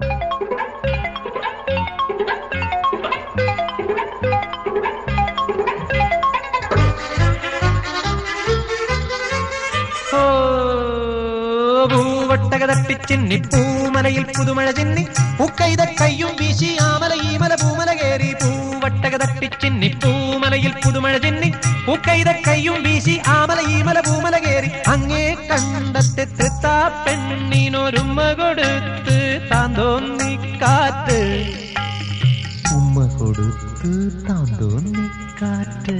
ഓ, പൂവട്ടക തട്ടിച്ചിന്നി പൂമലയിൽ പുതുമഴ ചിന്നി ഉക്കൈത കയ്യും വീശി ആമല ഈമല പൂമല കേറി പൂവട്ടക തട്ടിച്ചിന്നി പൂമലയിൽ പുതുമഴ ചിന്നി. പൂക്കൈത കയ്യും വീശി ആമല ഈമല പൂമല കേറി അങ്ങേ കണ്ടത്തെ തൃത്താ പെണ്ണിനൊരുമ കൊടുത്ത് താൻ തോന്നി കാത്ത് ഉമ്മ കൊടുത്ത് താൻ തോന്നി കാറ്റ്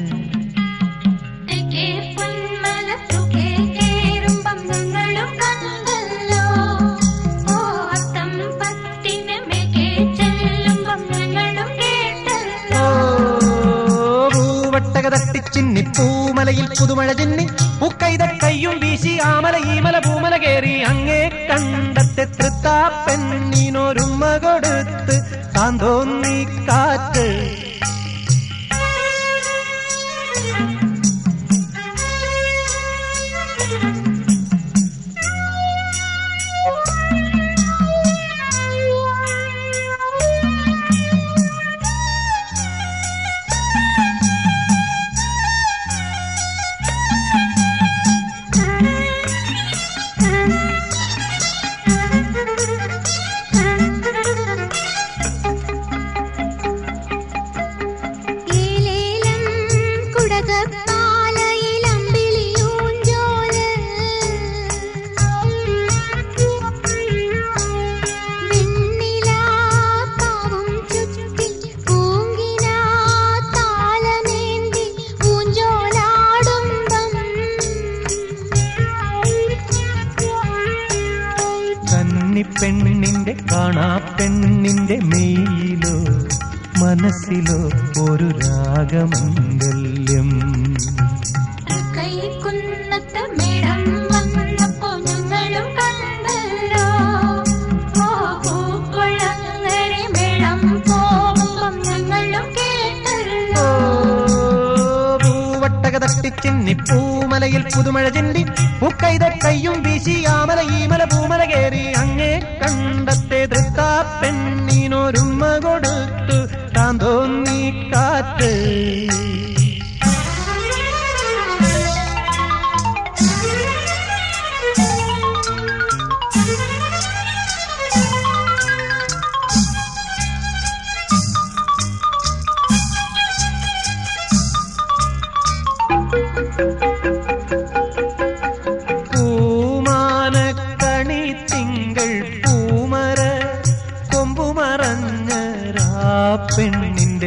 തട്ടിച്ചിന്നി പൂമലയിൽ പുതുമഴ ചിന്നി പൂക്കൈത കയ്യും വീശി ആമല ഈമല പൂമല കേറി അങ്ങേ കണ്ടത്തെ തൃത്താ പെണ്ണിനൊരുമ കൊടുത്ത് താൻ പെണ്ണിന്റെ കാണാ പെണ്ണിന്റെ മെയിലോ മനസ്സിലോ ഒരു രാഗമംഗല്യം ിപ്പൂമലയിൽ മേടം വന്നപ്പോ ഞങ്ങളും കണ്ടല്ലോ. ഓ പൂക്കുളങ്ങരെ മേളം പോകുമ്പം ഞങ്ങളും കേട്ടല്ലോ. പൂവട്ടക തട്ടിച്ചിന്നി പൂമലയിൽ പുതുമഴ ചിന്തി പൂക്കൈത വീശി ആമല ഈമല പൂമല Thank you.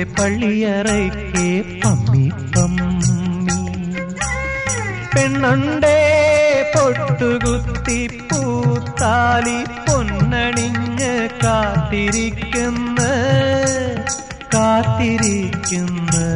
പെണ്ണിന്റെ പള്ളിയറയ്ക്ക് പമ്മി പമ്മി. പെണ്ണുണ്ടേ പൊട്ടുകുത്തി പൂത്താലി പൊന്നണിഞ്ഞ് കാത്തിരിക്കുന്ന. കാത്തിരിക്കുന്ന.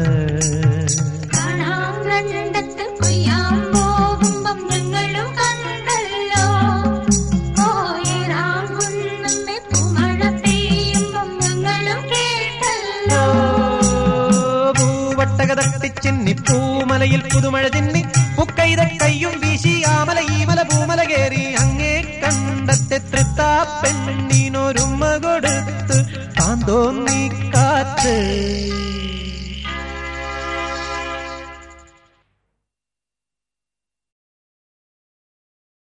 പൂവട്ടക ചിന്നി പൂമലയിൽ പുതുമഴ ചിന്നി പുക്കൈത കയ്യും വീശി ആമല ഈമല പൂമല കേറി അങ്ങേ കണ്ടത്തെ തൃത്താ പെണ്ണിനൊരുമ കൊടുത്ത് താൻ തോന്നി കാറ്റ്